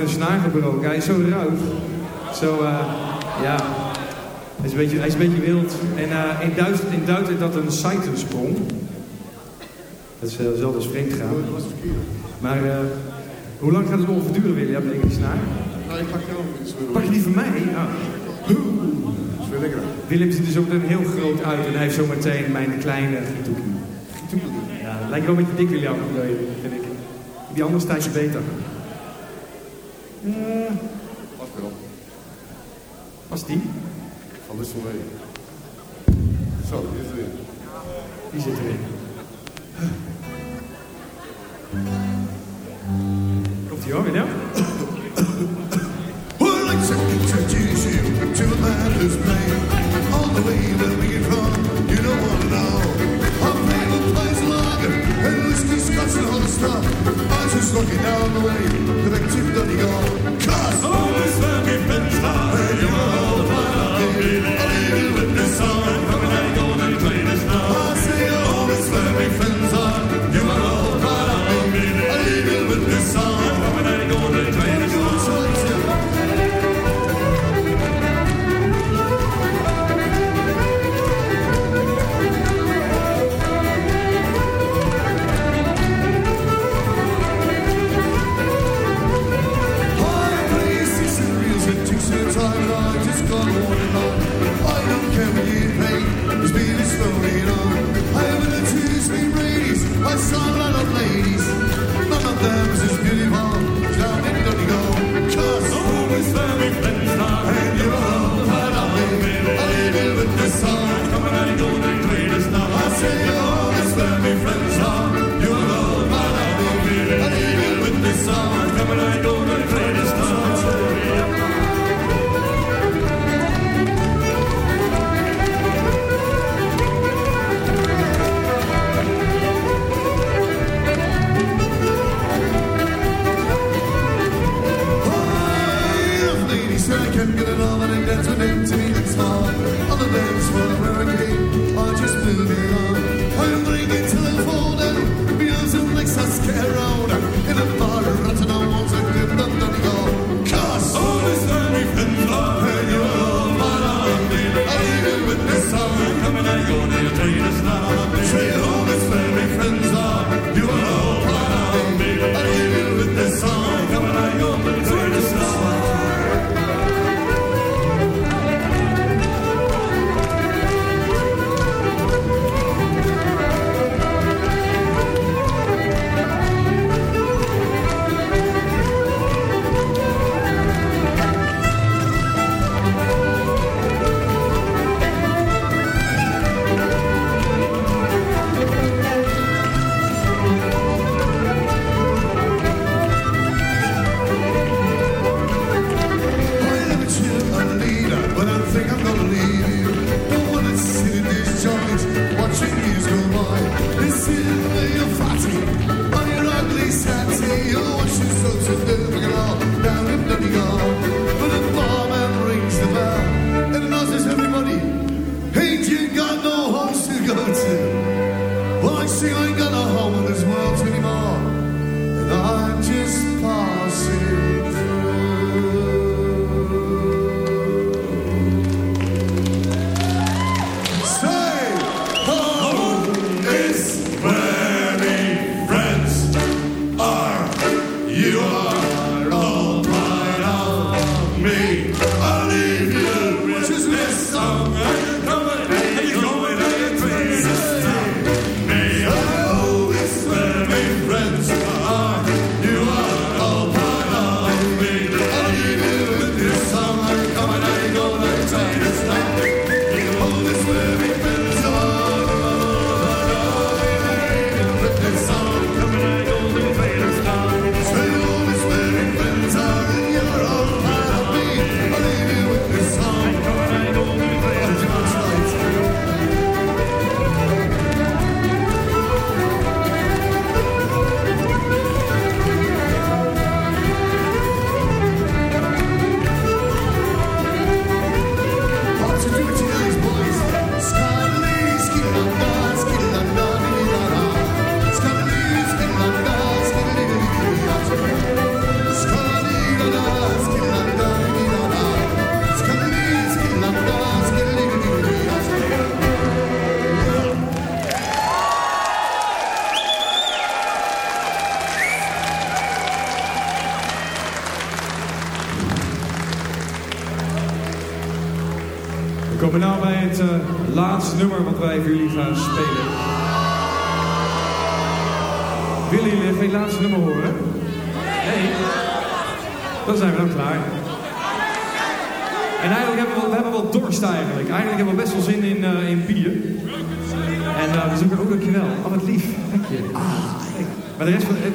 een snaar gebroken. Hij is zo ruig. Zo, eh, ja. Hij is een beetje, hij is een beetje wild. En in Duitsland in Duits is dat een seitensprong. Dat is eh, zelfs als vreemd gaan. Maar hoe lang gaat het nog duren, Willy? Heb je een snaar? Nou, ik pak jou. Pak je die van mij? Ah. Willem ziet er zo meteen heel groot uit en hij heeft zo meteen mijn kleine Gitoekie. Ja, lijkt wel een beetje dik William, vind ik. Die andere staat je beter. Ja, was wel. Was die? Van de Zo, die zit erin. Die zit erin.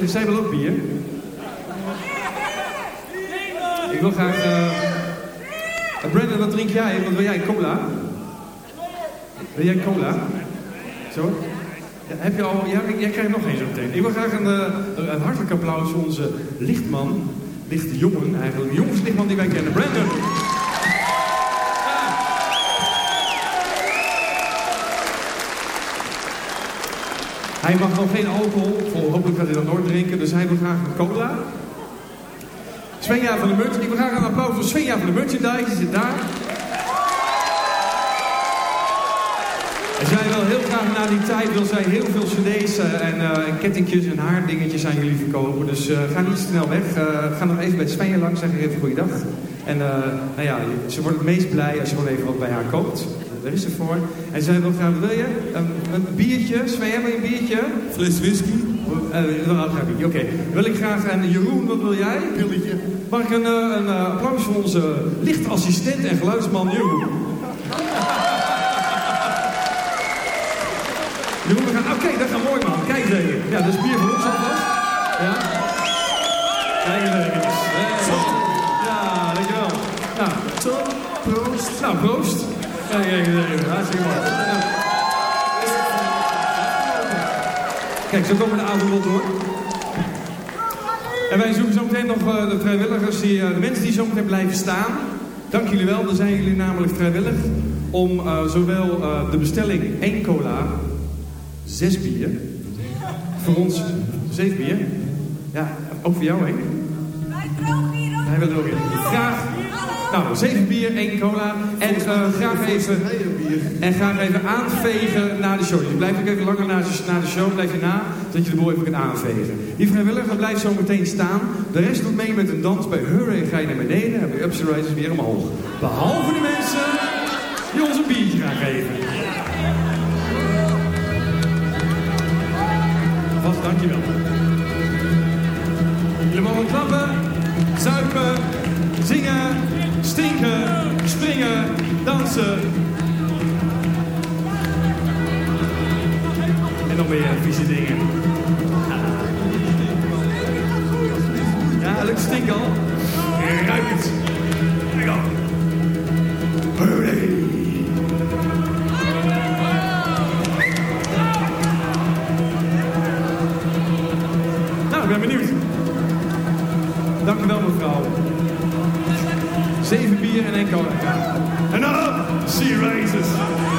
Er zijn wel ook bier. Ik wil graag... eh Brandon, wat drink jij? Wat wil jij? Cola? Wil jij cola? Zo? Ja, heb je al... Ja, jij krijgt nog één zo meteen. Ik wil graag een, eh, een, een hartelijk applaus voor onze lichtman. Lichtjongen eigenlijk. De lichtman die wij kennen. Brandon. Hij mag nog geen alcohol. Hopelijk gaat hij dat nooit drinken. Dus hij wil graag een cola. Svenja van de Merchandise. Ik wil graag een applaus voor Svenja van de Merchandise. Die zit daar. En zij wil heel graag na die tijd wil zij heel veel cd's eh, en, en kettingjes en haardingetjes aan jullie verkopen. Dus eh, ga niet snel weg. Eh, ga nog even bij Svenja langs, zeg even goeiedag. En nou ja, ze wordt het meest blij als je gewoon even wat bij haar koopt. Daar is ze voor. En zij wil graag, wil je een, een biertje? Svenja, wil je een biertje? Fles whisky, graag biertje, oké. Wil ik graag, en Jeroen, wat wil jij? pilletje. Mag ik een, eh, een applaus voor onze lichtassistent en geluidsman Jeroen? Jeroen, we gaan... Oké, dat gaat mooi man. Kijk even. Ja, dat is bier voor ons alvast. Ja. Kijk. Hey. Ja, dankjewel. Nou, proost. nou proost. Kijk. Hartstikke mooi. Kijk, zo komen de avond wel door. En wij zoeken zo meteen nog eh, de vrijwilligers, die, eh, de mensen die zo meteen blijven staan. Dank jullie wel, dan zijn jullie namelijk vrijwillig om eh, zowel de bestelling 1 cola, 6 bier, voor ons 7 bier. Ja, ook voor jou, hè? Hij wil er ook in. Graag, nou, 7 bier, 1 cola en eh, graag even... En graag even aanvegen na de show. Dus je blijft ook even langer na de, na de show, blijf je na, zodat je de boel even kunt aanvegen. Die vrijwilliger blijft zo meteen staan. De rest doet mee met een dans. Bij Hurray ga je naar beneden en bij Upsy Rises weer omhoog. Behalve de mensen die ons een biertje gaan geven. Vast, dankjewel. Jullie mogen klappen, zuipen, zingen, stinken, springen, dansen. En nog meer vieze dingen. Ja, lukt stink al. Ruik dan op,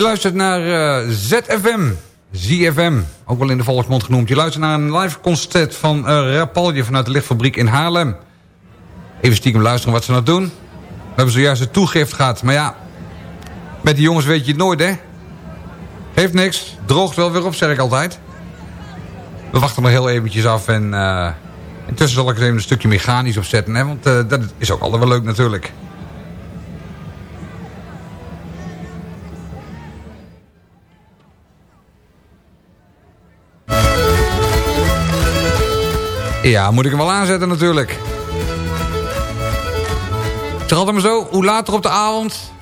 Je luistert naar uh, ZFM, ZFM, ook wel in de volksmond genoemd. Je luistert naar een live concert van uh, Rapalje vanuit de lichtfabriek in Haarlem. Even stiekem luisteren wat ze nou doen. We hebben zojuist het toegift gehad, maar ja... Met die jongens weet je het nooit, hè? Heeft niks, droogt wel weer op, zeg ik altijd. We wachten nog heel eventjes af en... Uh, intussen zal ik er even een stukje mechanisch opzetten, hè? Want dat is ook altijd wel leuk natuurlijk. Ja, moet ik hem wel aanzetten natuurlijk. Het altijd maar zo, hoe later op de avond...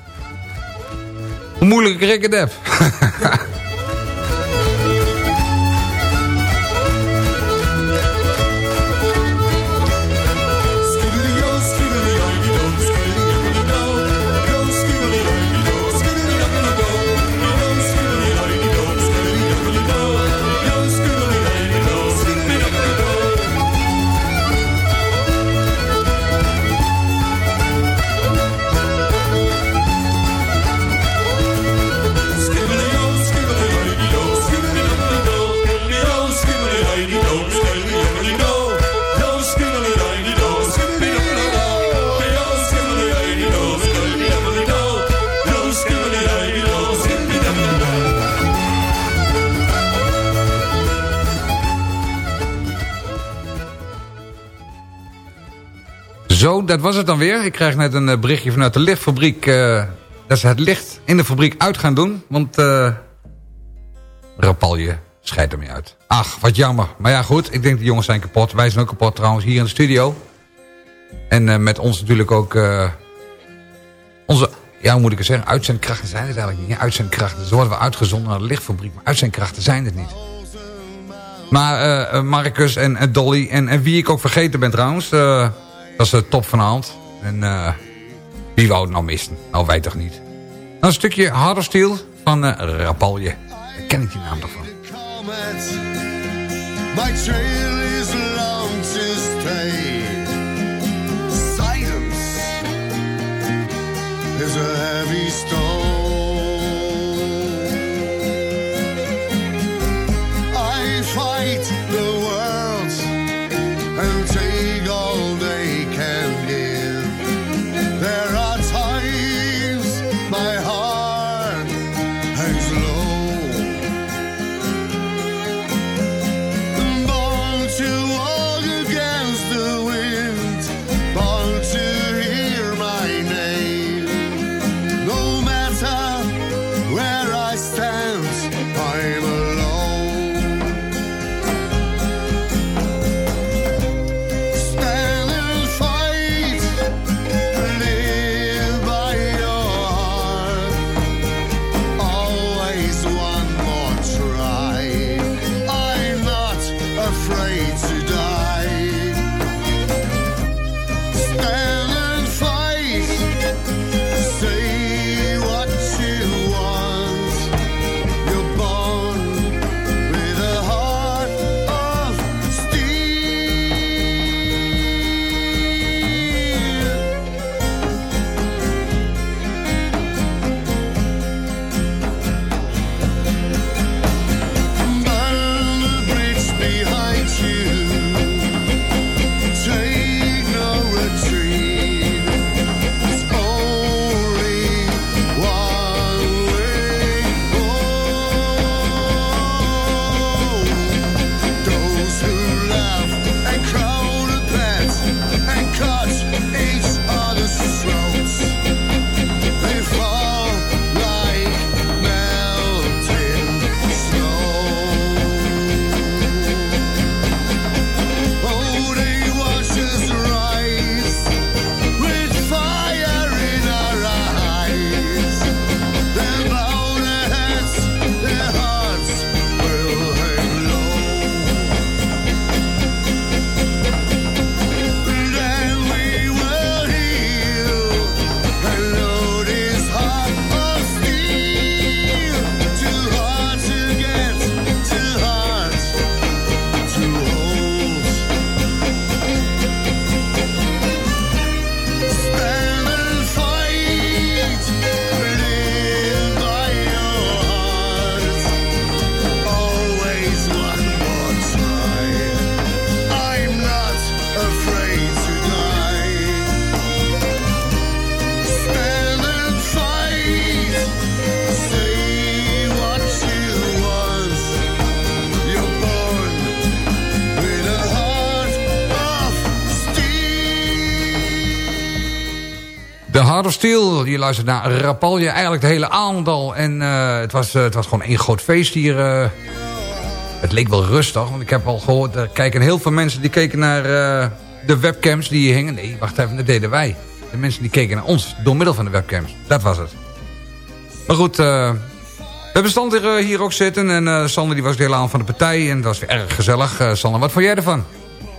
hoe moeilijker ik het heb. Zo, dat was het dan weer. Ik krijg net een eh, berichtje vanuit de lichtfabriek... Uh, dat ze het licht in de fabriek uit gaan doen. Want uh, Rapalje scheidt ermee uit. Ach, wat jammer. Maar ja, goed. Ik denk de jongens zijn kapot. Wij zijn ook kapot trouwens hier in de studio. En met ons natuurlijk ook... onze, ja, hoe moet ik het zeggen? Uitzendkrachten zijn het eigenlijk niet. Uitzendkrachten. Zo worden we uitgezonden naar de lichtfabriek. Maar uitzendkrachten zijn het niet. Maar Marcus en, en Dolly en, en wie ik ook vergeten ben trouwens... Dat is de top. En uh, wie wou het nou missen? Nou, wij toch niet. Dan een stukje Harder Steel van uh, Rapalje. Daar ken ik die naam toch van. My trail is long to stay. Silence is a heavy stone. Of Steel, je luistert naar Rapalje, eigenlijk de hele avond al. En uh, het, was, uh, het was gewoon één groot feest hier. Uh, het leek wel rustig, want ik heb al gehoord... er kijken heel veel mensen die keken naar de webcams die hier hingen. Nee, wacht even, dat deden wij. De mensen die keken naar ons door middel van de webcams. Dat was het. Maar goed, we hebben Sander hier ook zitten. En Sander die was de hele avond van de partij. En dat was weer erg gezellig. Sander, wat vond jij ervan?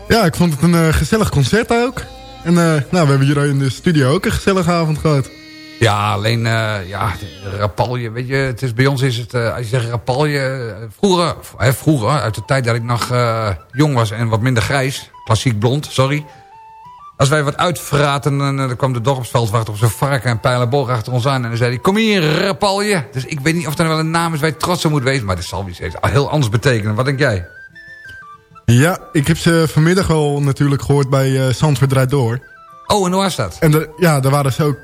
Ja, ik vond het een gezellig concert ook. En uh, nou, we hebben hier in de studio ook een gezellige avond gehad. Ja, alleen, uh, ja, rapalje, weet je, het is, bij ons is het, uh, als je zegt rapalje, vroeger, hè, vroeger, uit de tijd dat ik nog jong was en wat minder grijs, klassiek blond, sorry. Als wij wat uitverraten, dan, kwam de dorpsveldwacht op zijn varken en pijlenboog achter ons aan. En dan zei hij, kom hier, rapalje. Dus ik weet niet of er wel een naam is je trots op moet wezen, maar dat zal iets heel anders betekenen. Wat denk jij? Ja, ik heb ze vanmiddag al natuurlijk gehoord bij uh, Zandvoort Draait Door. Oh, en hoe was dat? En de, ja, daar waren ze ook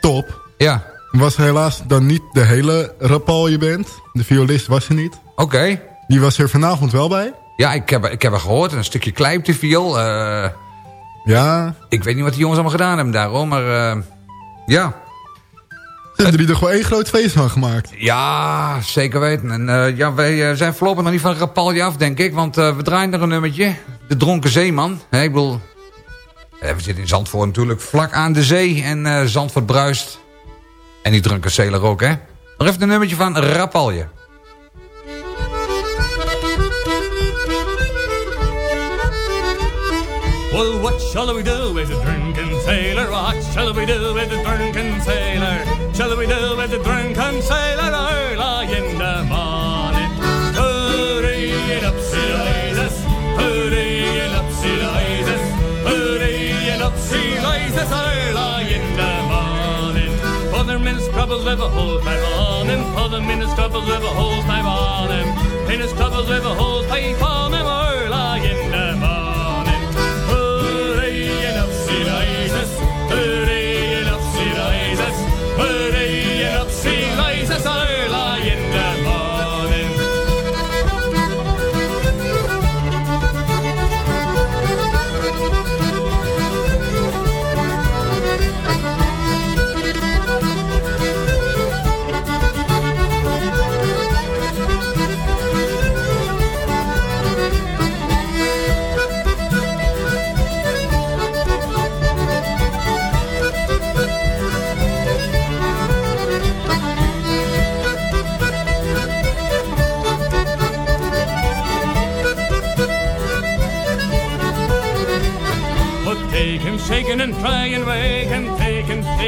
top. Ja. Was helaas dan niet de hele Rapalje band. De violist was er niet. Oké. Okay. Die was er vanavond wel bij. Ja, ik heb, ik heb er gehoord. Een stukje klei op de viool. Uh, ja. Ik weet niet wat die jongens allemaal gedaan hebben daarom, maar uh, ja. Ze hebben er toch wel één groot feest van gemaakt. Ja, zeker weten. En uh, ja, wij uh, zijn voorlopig nog niet van Rapalje af, denk ik. Want uh, we draaien er een nummertje. De Dronken Zeeman. He, ik bedoel, we zitten in Zandvoort natuurlijk vlak aan de zee. En Zandvoort bruist. En die dronken zeeler ook, hè. Nog even een nummertje van Rapalje. Well, what shall we do with the drunken sailor? What shall we do with the drunken sailor? Shall we do with the drunken sailor early in the morning? Hurry and up, see Jesus. Hurry and up, see Jesus. Hurry and up, see Jesus early in the morning. The minutes troubles live a whole time on him. The minutes troubles live a whole time on him. In troubles live a whole time on him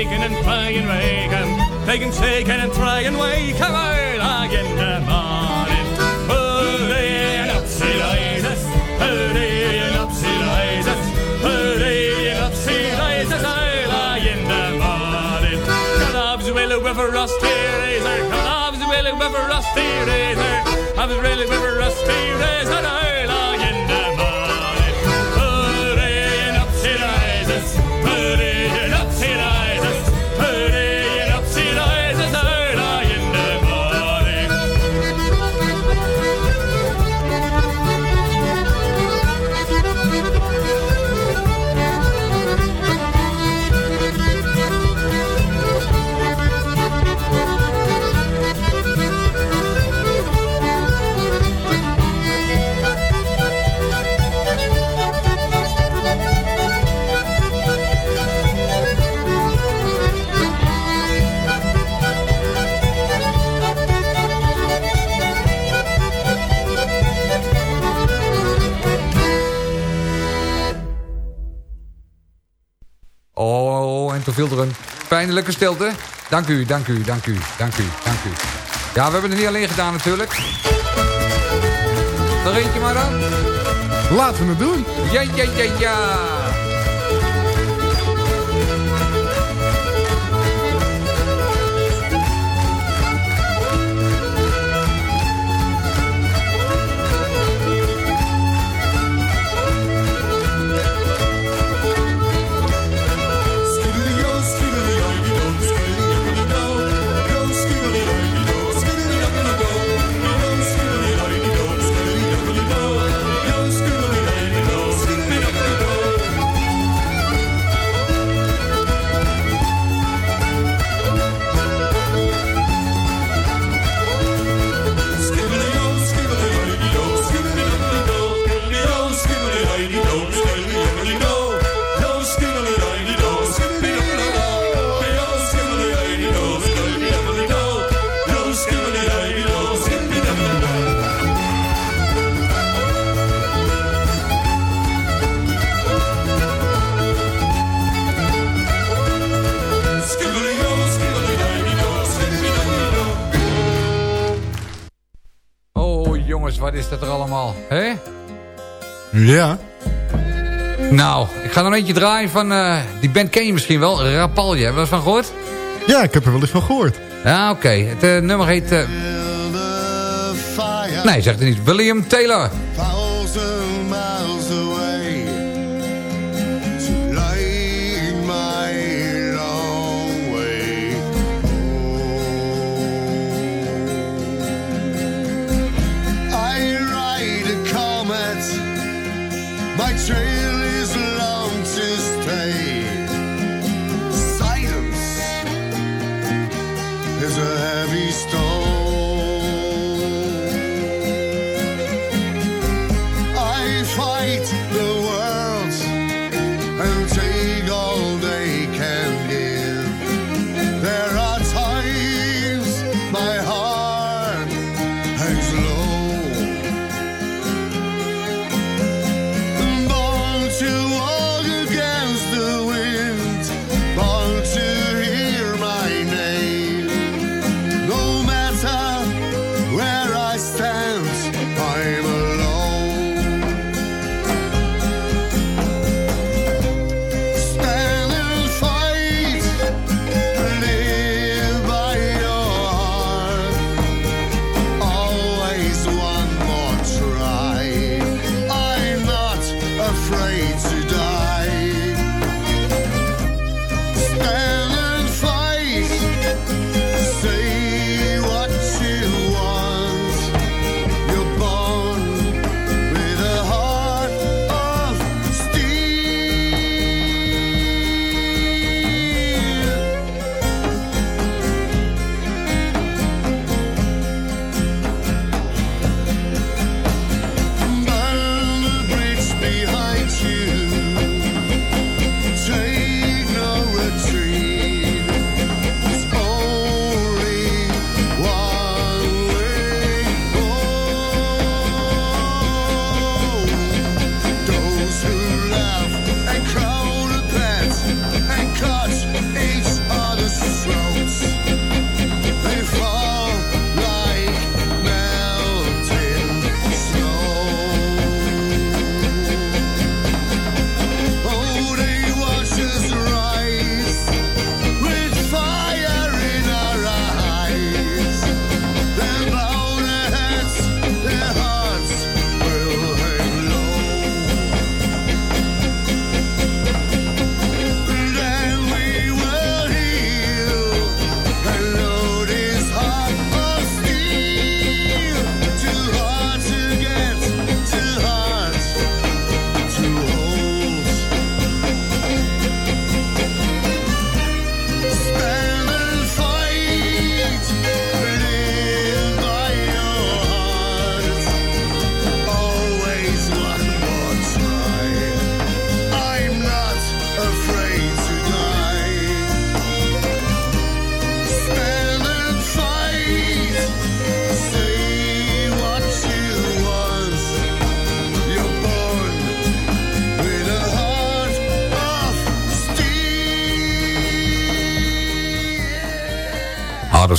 shaking and try and wake him, take him, shaking and try and wake him in the morning. Hurry and up, see rises, will with a rusty razor, Calab's will with a rusty razor, razor En toen viel een pijnlijke stilte. Dank u, dank u, dank u, dank u, dank u. Ja, we hebben het niet alleen gedaan natuurlijk. Nog eentje maar dan. Laten we het doen. Ja, ja, ja, ja. Jongens, wat is dat er allemaal? Hè? Ja. Nou, ik ga nog eentje draaien van... eh, die band ken je misschien wel, Rapalje. Heb je er van gehoord? Ja, ik heb er wel eens van gehoord. Ja, oké. Het eh, nummer heet... eh, fire nee, zegt het niet. William Taylor.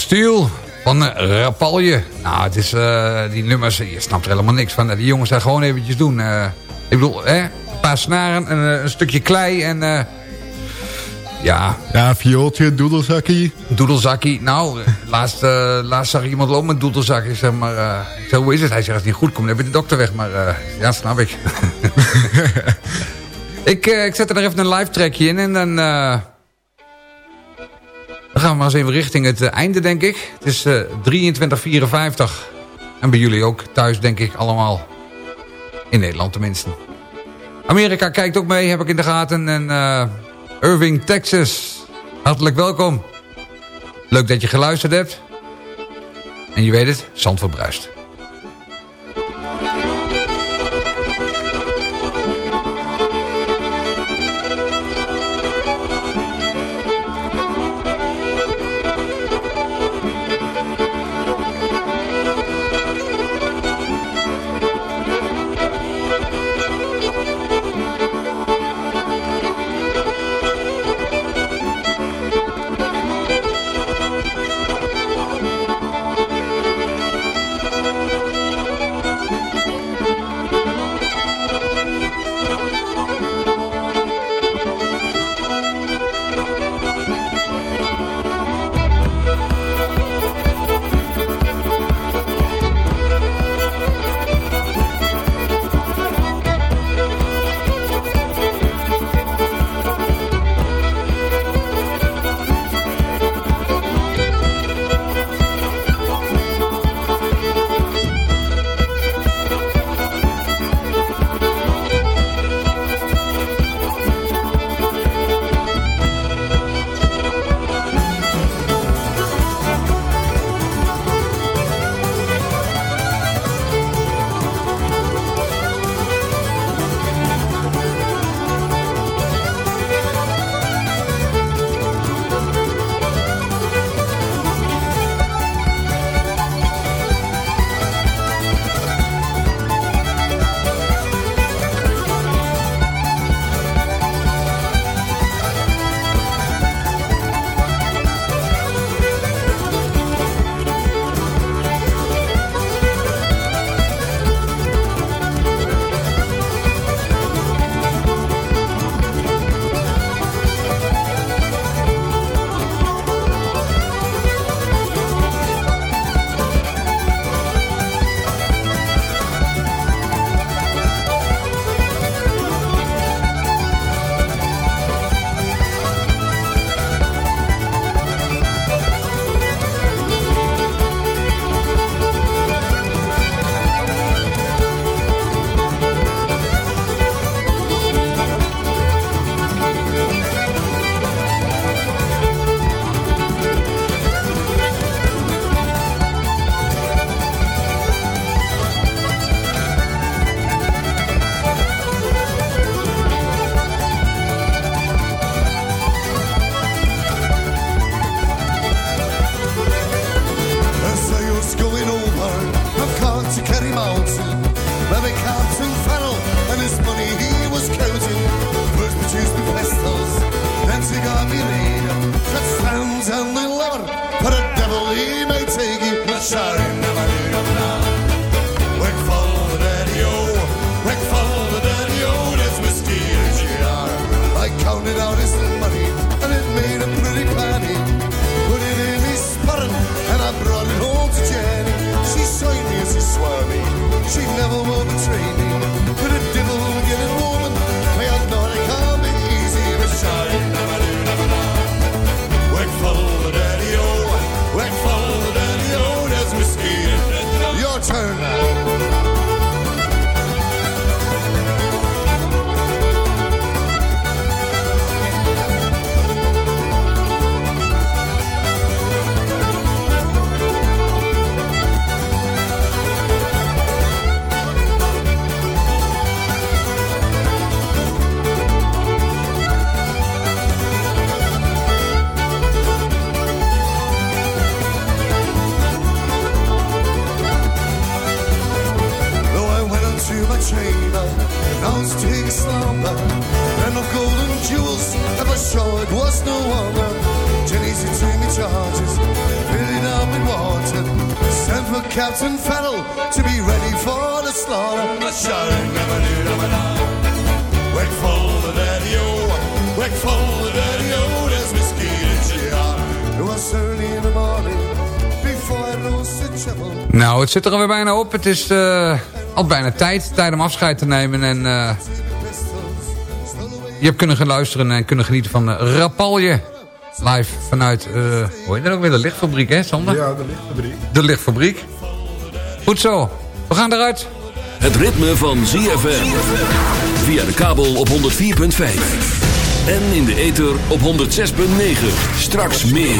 Steel. Van Rapalje. Nou, het is eh, die nummers, je snapt er helemaal niks van. Die jongens zijn gewoon eventjes doen. Eh, ik bedoel, hè, een paar snaren, een, eh, een stukje klei en... eh, ja, Ja, viooltje, doedelzakkie. doedelzakkie. Nou, laatst, laatst zag ik iemand lopen met doedelzakkie. Ik zeg maar, eh, ik zeg, hoe is het? Hij zegt, als het niet goed komt, dan heb je de dokter weg. Maar eh, ja, snap ik. ik, eh, ik zet er even een live trackje in en dan... eh, gaan we maar eens even richting het eh, einde, denk ik. Het is eh 23.54. En bij jullie ook thuis, denk ik, allemaal. In Nederland tenminste. Amerika kijkt ook mee, heb ik in de gaten. En eh, Irving, Texas. Hartelijk welkom. Leuk dat je geluisterd hebt. En je weet het, zand verbruist. Zit er alweer bijna op. Het is eh, al bijna tijd. Tijd om afscheid te nemen. En eh, je hebt kunnen gaan luisteren en kunnen genieten van uh, Rapalje. Live vanuit, eh hoe heet dat ook weer? De lichtfabriek, hè, Sander? Ja, de lichtfabriek. De lichtfabriek. Goed zo. We gaan eruit. Het ritme van ZFM. Via de kabel op 104.5. En in de ether op 106.9. Straks meer.